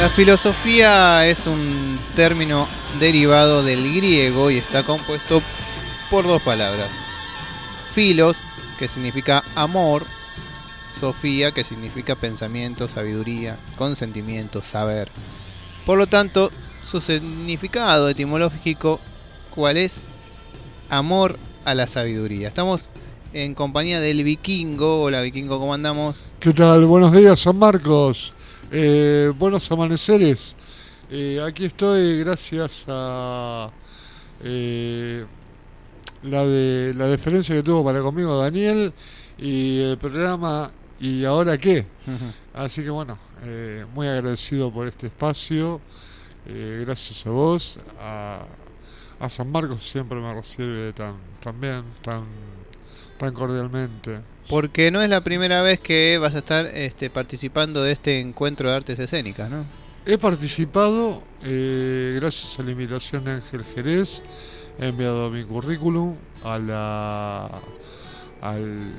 La filosofía es un término derivado del griego y está compuesto por dos palabras. Filos, que significa amor, sofía, que significa pensamiento, sabiduría, consentimiento, saber. Por lo tanto, su significado etimológico, ¿cuál es? Amor a la sabiduría. Estamos en compañía del vikingo. Hola vikingo, ¿cómo andamos? ¿Qué tal? Buenos días, San Marcos. Eh, buenos amaneceres. Eh, aquí estoy gracias a eh, la, de, la deferencia que tuvo para conmigo Daniel y el programa ¿Y ahora qué? Así que bueno, muy agradecido por este espacio. gracias a vos. A, a San Marcos siempre me recibe tan, tan bien, tan tan cordialmente. Porque no es la primera vez que vas a estar este, participando de este encuentro de artes escénicas, ¿no? He participado, eh, gracias a la invitación de Ángel Jerez, he enviado mi currículum a la, al,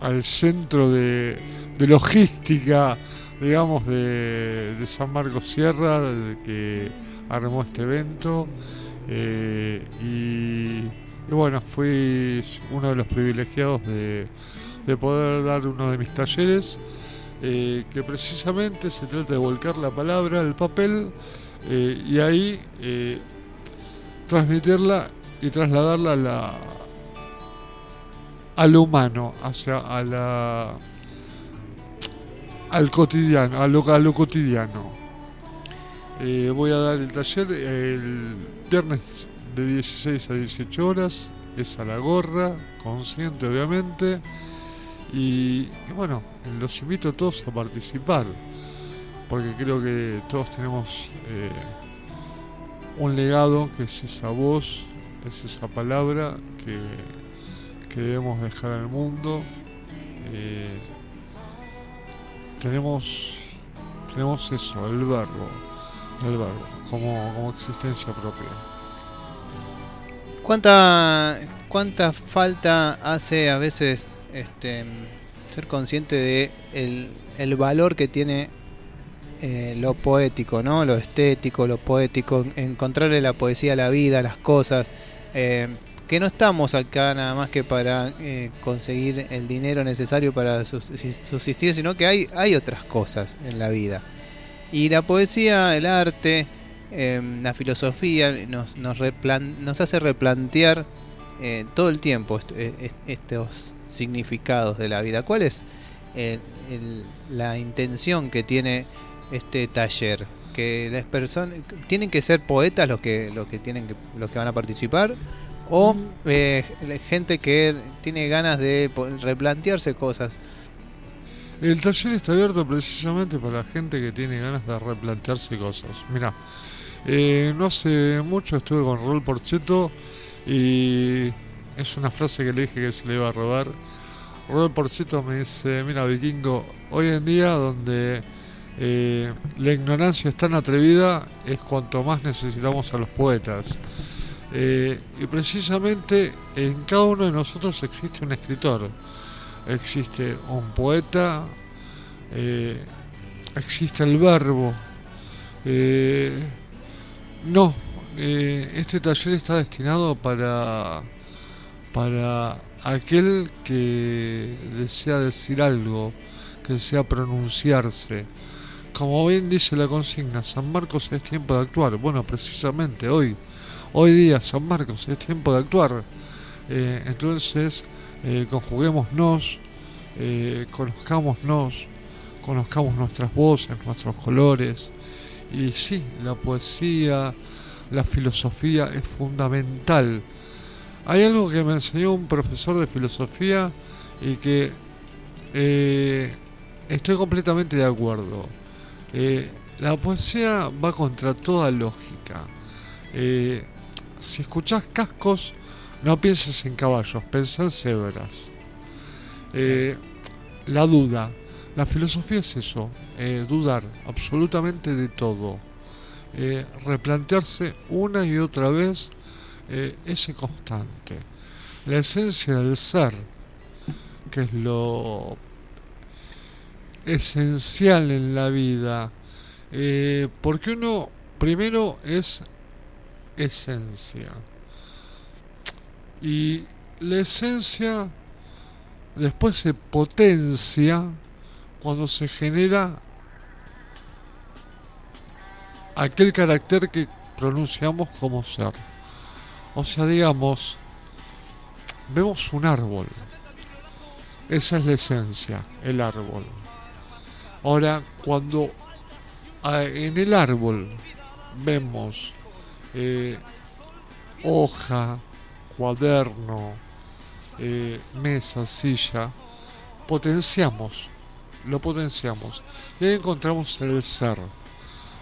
al centro de, logística, digamos, de, San Marcos Sierra, que armó este evento. Eh, y y bueno, fui uno de los privilegiados de, poder dar uno de mis talleres, eh, que precisamente se trata de volcar la palabra, el papel, eh, y ahí eh, transmitirla y trasladarla a la, a lo humano, hacia a la, al cotidiano, a lo, a lo cotidiano. voy a dar el taller el viernes de 16 a 18 horas, es a la gorra, consciente obviamente, y, bueno, los invito a todos a participar, porque creo que todos tenemos eh, un legado que es esa voz, es esa palabra que, debemos dejar al mundo. Eh, tenemos, tenemos eso, el verbo, el como, como existencia propia. ¿Cuánta, cuánta falta hace a veces este, ser consciente de el, valor que tiene eh, lo poético, ¿no? Lo estético, lo poético, encontrarle la poesía a la vida, a las cosas. Eh, que no estamos acá nada más que para eh, conseguir el dinero necesario para subsistir, sino que hay, hay otras cosas en la vida. Y la poesía, el arte, Em, la filosofía nos, nos, nos hace replantear eh, todo el tiempo eh, estos significados de la vida. ¿Cuál es eh, la intención que tiene este taller? Que las personas tienen que ser poetas los que los que tienen que, los que van a participar o gente que tiene ganas de replantearse cosas. El taller está abierto precisamente para la gente que tiene ganas de replantearse cosas. Mira, eh, no hace mucho estuve con Raúl Porcheto y es una frase que le dije que se le iba a robar. Raúl Porcheto me dice, mira vikingo, hoy en día donde eh, la ignorancia es tan atrevida es cuanto más necesitamos a los poetas. Eh, y precisamente en cada uno de nosotros existe un escritor, existe un poeta, existe el verbo. No, eh, este taller está destinado para, para aquel que desea decir algo, que desea pronunciarse. Como bien dice la consigna, San Marcos es tiempo de actuar. Bueno, precisamente hoy, hoy día San Marcos es tiempo de actuar. Eh, entonces, eh, conjuguémonos, eh, conozcámonos, conozcamos nuestras voces, nuestros colores, y sí, la poesía, la filosofía es fundamental. Hay algo que me enseñó un profesor de filosofía y que eh, estoy completamente de acuerdo. Eh, la poesía va contra toda lógica. Eh, si escuchás cascos, no pienses en caballos, pensá en cebras. la duda. La filosofía es eso, eh, dudar absolutamente de todo, eh, replantearse una y otra vez eh, ese constante, la esencia del ser, que es lo esencial en la vida, porque uno primero es esencia. Y la esencia después se potencia cuando se genera aquel carácter que pronunciamos como ser. O sea, digamos, vemos un árbol. Esa es la esencia, el árbol. Ahora, cuando en el árbol vemos eh, hoja, cuaderno, eh, mesa, silla, potenciamos, lo potenciamos. Y ahí encontramos el ser.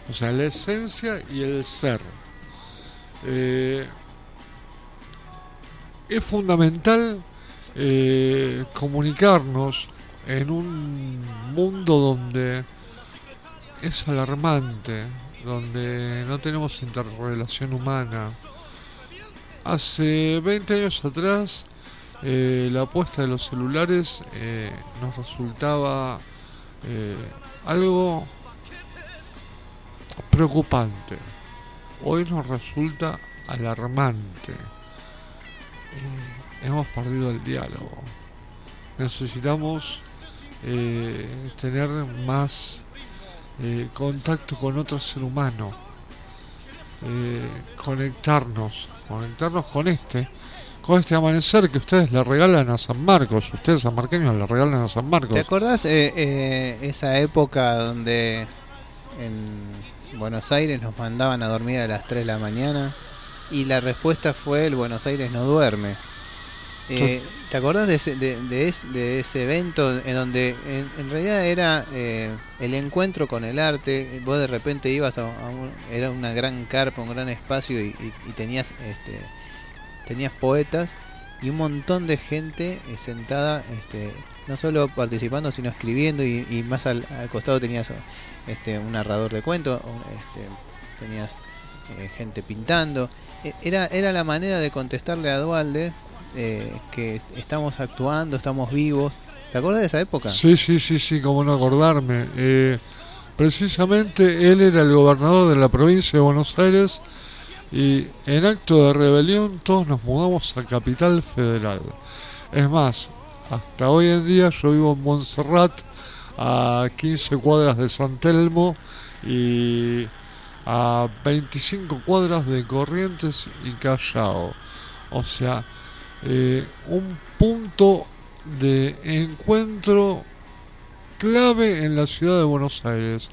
O sea, la esencia y el ser. Eh, es fundamental eh, comunicarnos en un mundo donde es alarmante, donde no tenemos interrelación humana. Hace 20 años atrás, eh, la apuesta de los celulares nos resultaba algo preocupante. Hoy nos resulta alarmante. Eh, hemos perdido el diálogo. Necesitamos eh, tener más eh, contacto con otro ser humano. conectarnos, conectarnos con este, con este amanecer que ustedes le regalan a San Marcos, ustedes San Marqueños le regalan a San Marcos. ¿Te acordás esa época donde en Buenos Aires nos mandaban a dormir a las 3 de la mañana y la respuesta fue el Buenos Aires no duerme. Eh, ¿Te acordás de ese, de, ese, evento en donde en, realidad era eh, el encuentro con el arte? Vos de repente ibas a, era una gran carpa, un gran espacio y, tenías este, tenías poetas y un montón de gente eh, sentada, este, no solo participando sino escribiendo y, más al, al, costado tenías este, un narrador de cuentos, este, tenías eh, gente pintando. E, era, era la manera de contestarle a Dualde eh, que estamos actuando, estamos vivos. ¿Te acuerdas de esa época? Sí, sí, sí, sí, como no acordarme. Eh, precisamente él era el gobernador de la provincia de Buenos Aires y en acto de rebelión todos nos mudamos a Capital Federal. Es más, hasta hoy en día yo vivo en Montserrat a 15 cuadras de San Telmo y a 25 cuadras de Corrientes y Callao. O sea, eh, un punto de encuentro clave en la ciudad de Buenos Aires,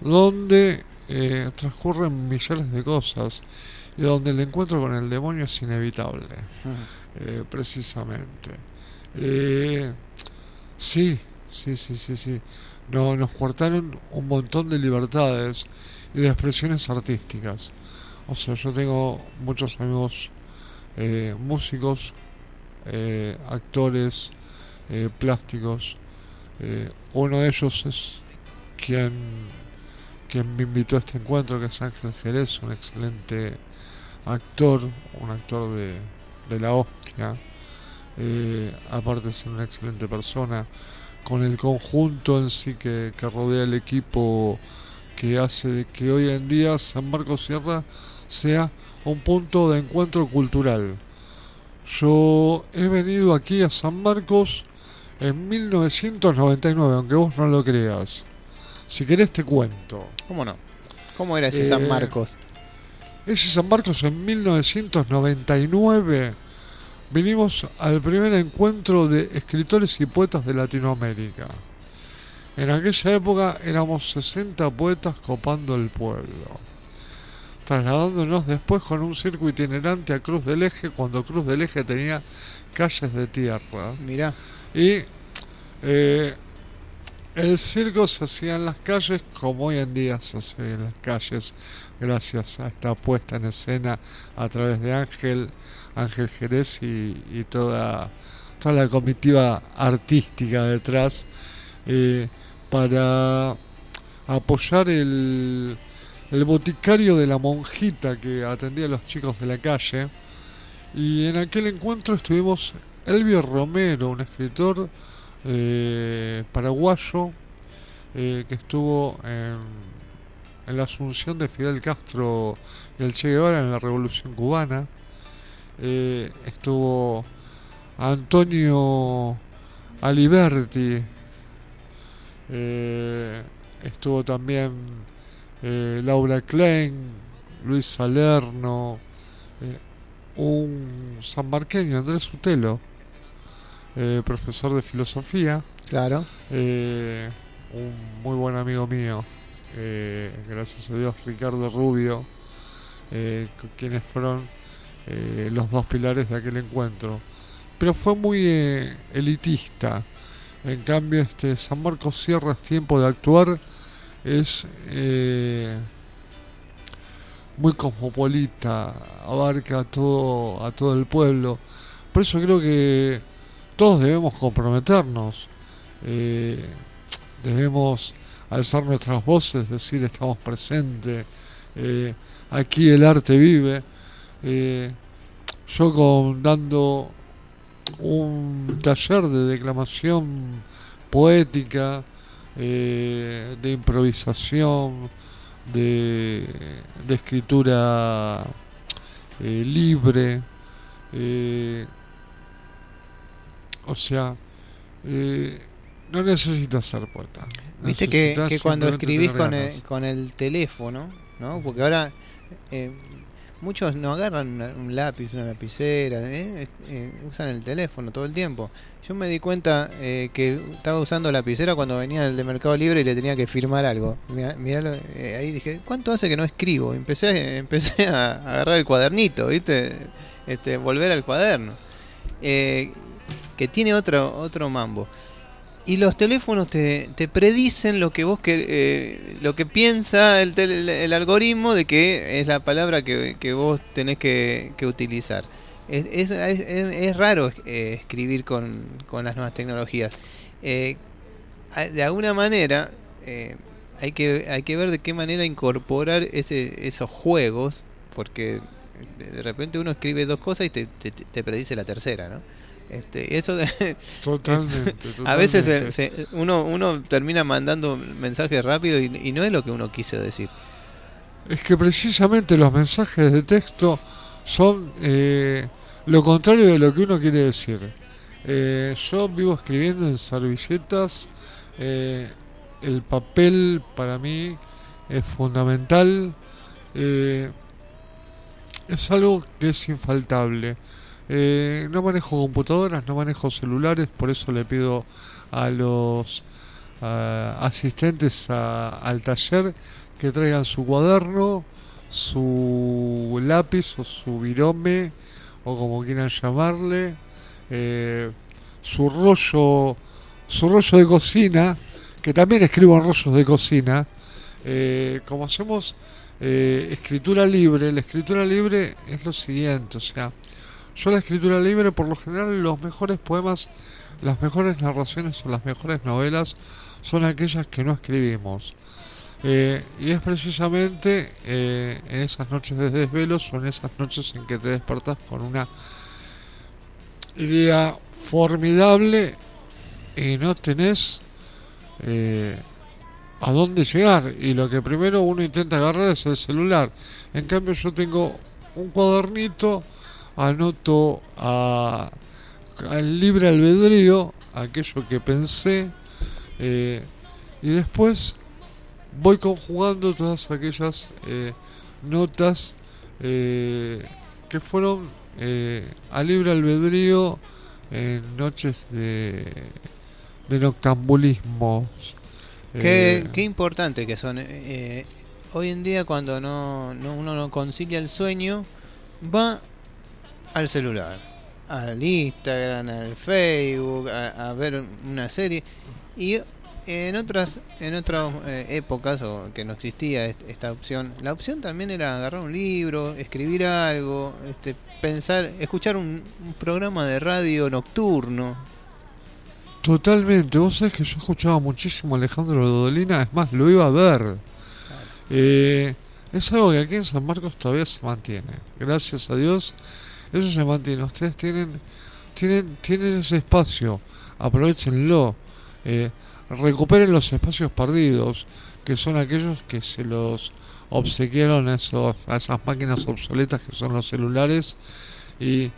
donde eh, transcurren millares de cosas y donde el encuentro con el demonio es inevitable, eh, precisamente. sí, sí, sí, sí, sí. No, nos cortaron un montón de libertades y de expresiones artísticas. O sea, yo tengo muchos amigos eh, músicos, eh, actores, eh, plásticos. uno de ellos es quien, quien me invitó a este encuentro, que es Ángel Jerez, un excelente actor, un actor de, la hostia. aparte de ser una excelente persona con el conjunto en sí que, rodea el equipo que hace de que hoy en día San Marcos Sierra sea un punto de encuentro cultural. Yo he venido aquí a San Marcos en 1999, aunque vos no lo creas. Si querés te cuento. ¿Cómo no? ¿Cómo era ese San eh, Marcos? Ese San Marcos en 1999 vinimos al primer encuentro de escritores y poetas de Latinoamérica. En aquella época éramos 60 poetas copando el pueblo, trasladándonos después con un circo itinerante a Cruz del Eje cuando Cruz del Eje tenía calles de tierra. Mirá. Y eh, el circo se hacía en las calles como hoy en día se hace en las calles, gracias a esta puesta en escena a través de Ángel Ángel Jerez y, toda, toda la comitiva artística detrás eh, para apoyar el, el boticario de la monjita que atendía a los chicos de la calle. Y en aquel encuentro estuvimos Elvio Romero, un escritor eh, paraguayo eh, que estuvo en, la asunción de Fidel Castro y el Che Guevara en la Revolución Cubana. Eh, estuvo Antonio Aliberti, eh, estuvo también Laura Klein, Luis Salerno, un sanmarqueño, Andrés Utelo, profesor de filosofía. Claro. un muy buen amigo mío, gracias a Dios, Ricardo Rubio, quienes fueron los dos pilares de aquel encuentro pero fue muy eh, elitista. En cambio, este San Marcos Sierra es tiempo de actuar, es eh, muy cosmopolita, abarca a todo, a todo el pueblo. Por eso creo que todos debemos comprometernos, eh, debemos alzar nuestras voces, decir estamos presentes, aquí el arte vive. yo con dando un taller de declamación poética, eh, de improvisación, de, escritura eh, libre. Eh, o sea, no necesitas ser poeta. Viste que, cuando escribís con el, con el teléfono, ¿no? Porque ahora muchos no agarran un lápiz, una lapicera, ¿eh? Eh, usan el teléfono todo el tiempo. Yo me di cuenta eh, que estaba usando lapicera cuando venía el de Mercado Libre y le tenía que firmar algo. Mirá, ahí dije, ¿cuánto hace que no escribo? Empecé, empecé a agarrar el cuadernito, ¿viste? Este, volver al cuaderno. Que tiene otro, otro mambo. Y los teléfonos te, te predicen lo que vos que, eh, lo que piensa el, el, algoritmo de que es la palabra que, que vos tenés que, que utilizar. Es, es, es, raro eh, escribir con, con, las nuevas tecnologías. Eh, de alguna manera hay, que, hay que ver de qué manera incorporar ese, esos juegos, porque de repente uno escribe dos cosas y te, te predice la tercera, ¿no? Este, eso totalmente, A veces uno, uno termina mandando mensajes rápido y, no es lo que uno quiso decir. Es que precisamente los mensajes de texto son eh, lo contrario de lo que uno quiere decir. Eh, yo vivo escribiendo en servilletas. Eh, el papel para mí es fundamental. es algo que es infaltable. Eh, no manejo computadoras, no manejo celulares, por eso le pido a los asistentes al taller que traigan su cuaderno, su lápiz o su virome, o como quieran llamarle, eh, su rollo, su rollo de cocina, que también escribo en rollos de cocina. Eh, como hacemos escritura libre, la escritura libre es lo siguiente, o sea, yo la escritura libre, por lo general, los mejores poemas, las mejores narraciones o las mejores novelas son aquellas que no escribimos. Eh, y es precisamente eh, en esas noches de desvelos en esas noches en que te despertas con una idea formidable y no tenés eh, a dónde llegar. Y lo que primero uno intenta agarrar es el celular. En cambio yo tengo un cuadernito anoto a, al libre albedrío aquello que pensé eh, y después voy conjugando todas aquellas eh, notas eh, que fueron a libre albedrío en noches de, de noctambulismo. Qué, qué importante que son. hoy en día cuando no, no, uno no concilia el sueño, va al celular, al Instagram, al Facebook, a, ver una serie. Y en otras en otras eh, épocas o que no existía esta opción, la opción también era agarrar un libro, escribir algo, este, pensar, escuchar un, programa de radio nocturno. Totalmente, vos sabés que yo escuchaba muchísimo a Alejandro Dodolina, es más, lo iba a ver. Eh, es algo que aquí en San Marcos todavía se mantiene. Gracias a Dios eso se mantiene. Ustedes tienen, tienen, tienen ese espacio, aprovechenlo. Eh, recuperen los espacios perdidos. que son aquellos que se los obsequiaron a, esos, a esas máquinas obsoletas que son los celulares y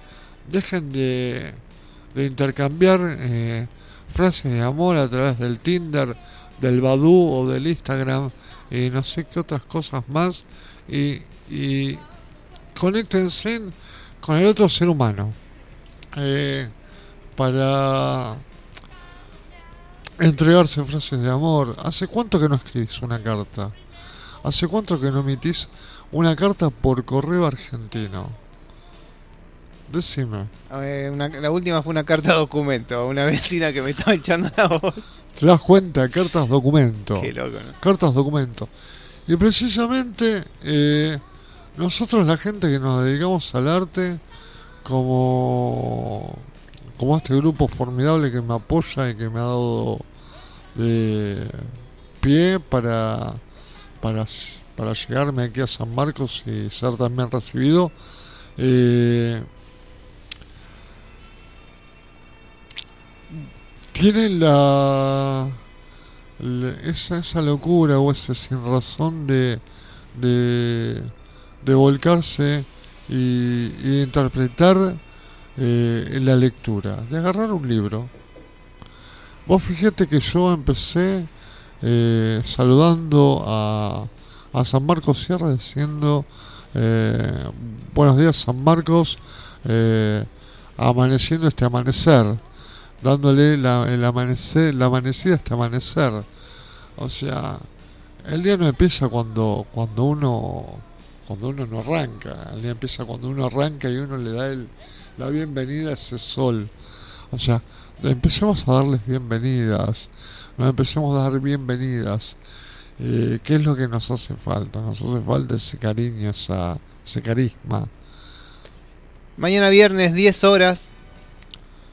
dejen de, de intercambiar eh, frases de amor a través del Tinder, del Badu o del Instagram y no sé qué otras cosas más y, y conéctense con el otro ser humano eh, para entregarse frases de amor. ¿Hace cuánto que no escribís una carta? ¿Hace cuánto que no emitís una carta por correo argentino? Decime. Eh, una- la última fue una carta documento a una vecina que me estaba echando la voz. ¿Te das cuenta? Cartas documento. Qué loco, ¿no? Cartas documento. Y precisamente eh, nosotros, la gente que nos dedicamos al arte, como, como este grupo formidable que me apoya y que me ha dado de pie para, para, para llegarme aquí a San Marcos y ser también recibido. eh, tienen la- esa, esa locura o ese sin razón de, de, de volcarse y, interpretar eh, la lectura, de agarrar un libro. Vos fíjate que yo empecé eh, saludando a, a San Marcos Sierra diciendo eh, buenos días San Marcos, amaneciendo este amanecer dándole la, el amanecer, la amanecida hasta amanecer. O sea, el día no empieza cuando, cuando uno cuando uno no arranca, el día empieza cuando uno arranca y uno le da el, la bienvenida a ese sol. O sea, empecemos a darles bienvenidas, nos empecemos a dar bienvenidas. Eh, ¿Qué es lo que nos hace falta? Nos hace falta ese cariño, esa, ese carisma. Mañana viernes, 10 horas.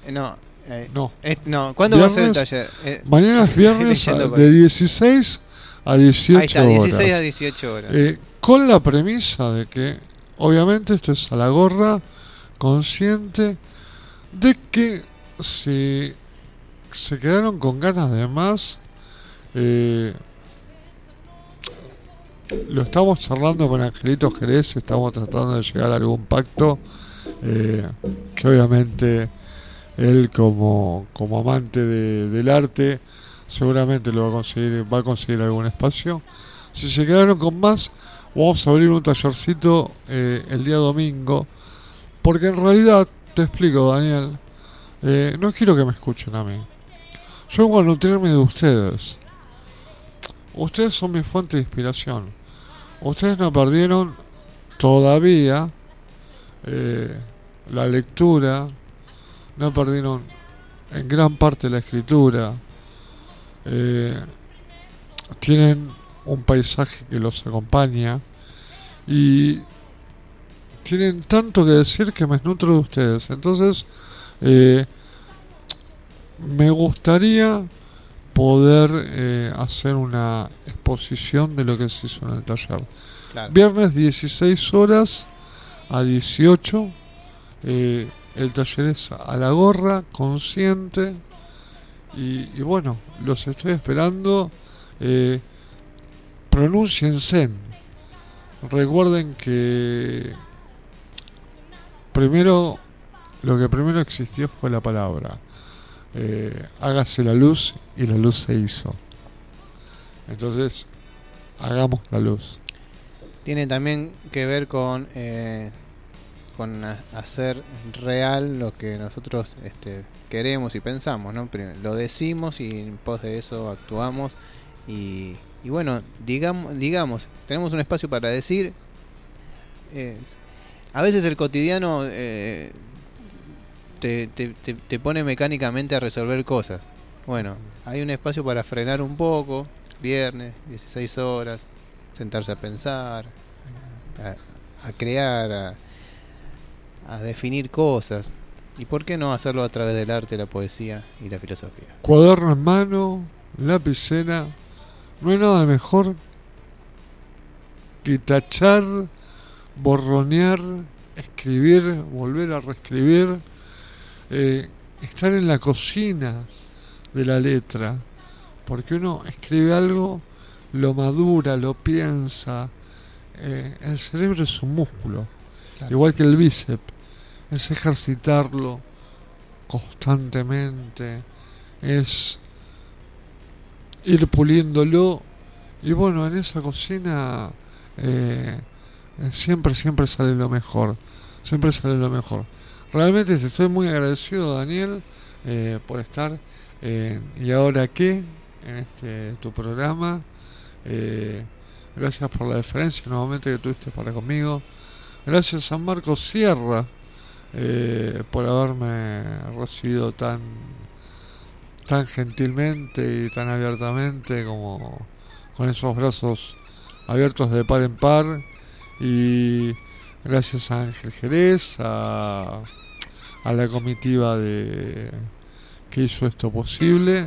Eh, no, eh, No, no. ¿Cuándo va a ser el taller? Eh, Mañana es viernes de 16 a 18 ahí está, 16 a horas. 18 horas. Con la premisa de que, obviamente, esto es a la gorra, consciente de que si se quedaron con ganas de más, eh, lo estamos charlando con Angelito Jerez, estamos tratando de llegar a algún pacto eh, que obviamente él como, como amante de- del arte seguramente lo va a conseguir, va a conseguir algún espacio. Si se quedaron con más, vamos a abrir un tallercito eh, el día domingo, porque en realidad, te explico Daniel, eh, no quiero que me escuchen a mí. Yo vengo a nutrirme de ustedes. Ustedes son mi fuente de inspiración. Ustedes no perdieron todavía eh, la lectura, no perdieron en gran parte la escritura. Eh, tienen un paisaje que los acompaña y tienen tanto que decir que me nutro de ustedes. Entonces, eh, me gustaría poder eh, hacer una exposición de lo que se hizo en el taller. Claro. Viernes 16 horas a 18. eh, el taller es a la gorra, consciente. Y, y bueno, los estoy esperando. Eh, pronúnciense. Recuerden que primero, lo que primero existió fue la palabra. Eh, hágase la luz y la luz se hizo. Entonces, hagamos la luz. Tiene también que ver con, eh, con ha- hacer real lo que nosotros este, queremos y pensamos, ¿no? Lo decimos y en pos de eso actuamos. Y, y bueno, digamos, digamos, tenemos un espacio para decir. eh, a veces el cotidiano eh, te, te- te- pone mecánicamente a resolver cosas. Bueno, hay un espacio para frenar un poco. Viernes, 16 horas, sentarse a pensar, a, a crear, a, a definir cosas. ¿Y por qué no hacerlo a través del arte, la poesía y la filosofía? Cuaderno en mano, lapicera. No hay nada mejor que tachar, borronear, escribir, volver a reescribir, eh, estar en la cocina de la letra. Porque uno escribe algo lo madura, lo piensa. Eh, el cerebro es un músculo, Claro. igual que el bíceps. Es ejercitarlo constantemente, es ir puliéndolo. Y bueno, en esa cocina eh, eh, siempre, siempre sale lo mejor. Siempre sale lo mejor. Realmente te estoy muy agradecido, Daniel, eh, por estar en ¿Y ahora qué? en este tu programa. Gracias por la deferencia nuevamente que tuviste para conmigo. Gracias a Marcos Sierra por haberme recibido tan tan gentilmente y tan abiertamente como con esos brazos abiertos de par en par. Y gracias a Ángel Jerez a, a la comitiva de que hizo esto posible.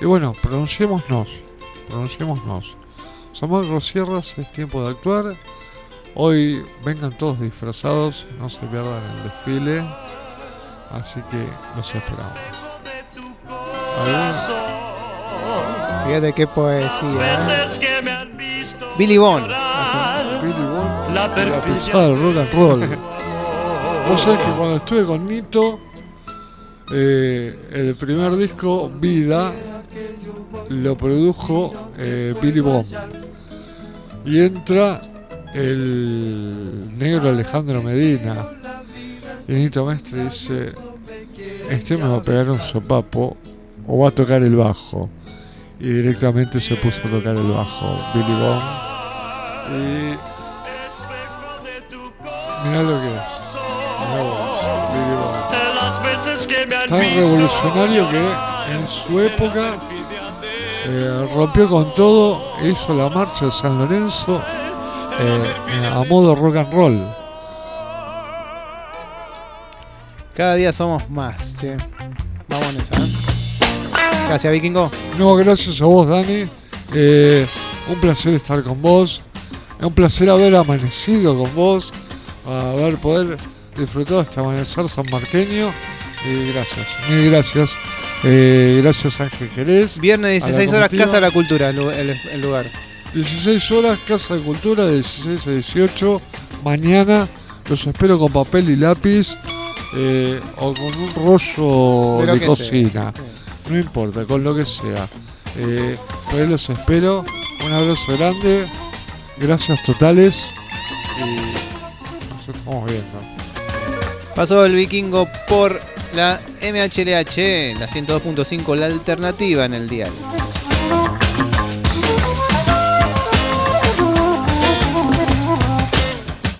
Y bueno pronunciémonos pronunciémonos. Marcos Sierras es tiempo de actuar. Hoy vengan todos disfrazados no se pierdan el desfile. Así que los esperamos Fíjate qué poesía. ¿eh? Billy Bond. llorar, Billy Bond la la del rock and roll. Vos sabés que cuando estuve con Nito, eh, el primer disco, Vida, lo produjo eh, Billy Bond. Y entra el negro Alejandro Medina. Y Nito Mestre dice, este me va a pegar un sopapo o va a tocar el bajo. Y directamente se puso a tocar el bajo, Billy Bond. Y Mirá lo que es. Tan revolucionario que en su época eh, rompió con todo hizo la marcha de San Lorenzo eh, a modo rock and roll. Cada día somos más. Vamos en esa, ¿eh? Gracias, Vikingo. No, gracias a vos, Dani. Eh, un placer estar con vos. Es un placer haber amanecido con vos, haber poder disfrutar este amanecer sanmarqueño. Y gracias, mil gracias. Eh, gracias Ángel Jerez. Viernes A 16 la horas, comitiva. Casa de la Cultura, el, lugar. 16 horas, Casa de Cultura, de 16 a 18. Mañana los espero con papel y lápiz eh, o con un rollo De cocina. sea. No importa, con lo que sea. Eh, por ahí los espero. Un abrazo grande. Gracias totales. Y nos estamos viendo. Pasó el Vikingo por la MHLH, la 102.5, la alternativa en el diario.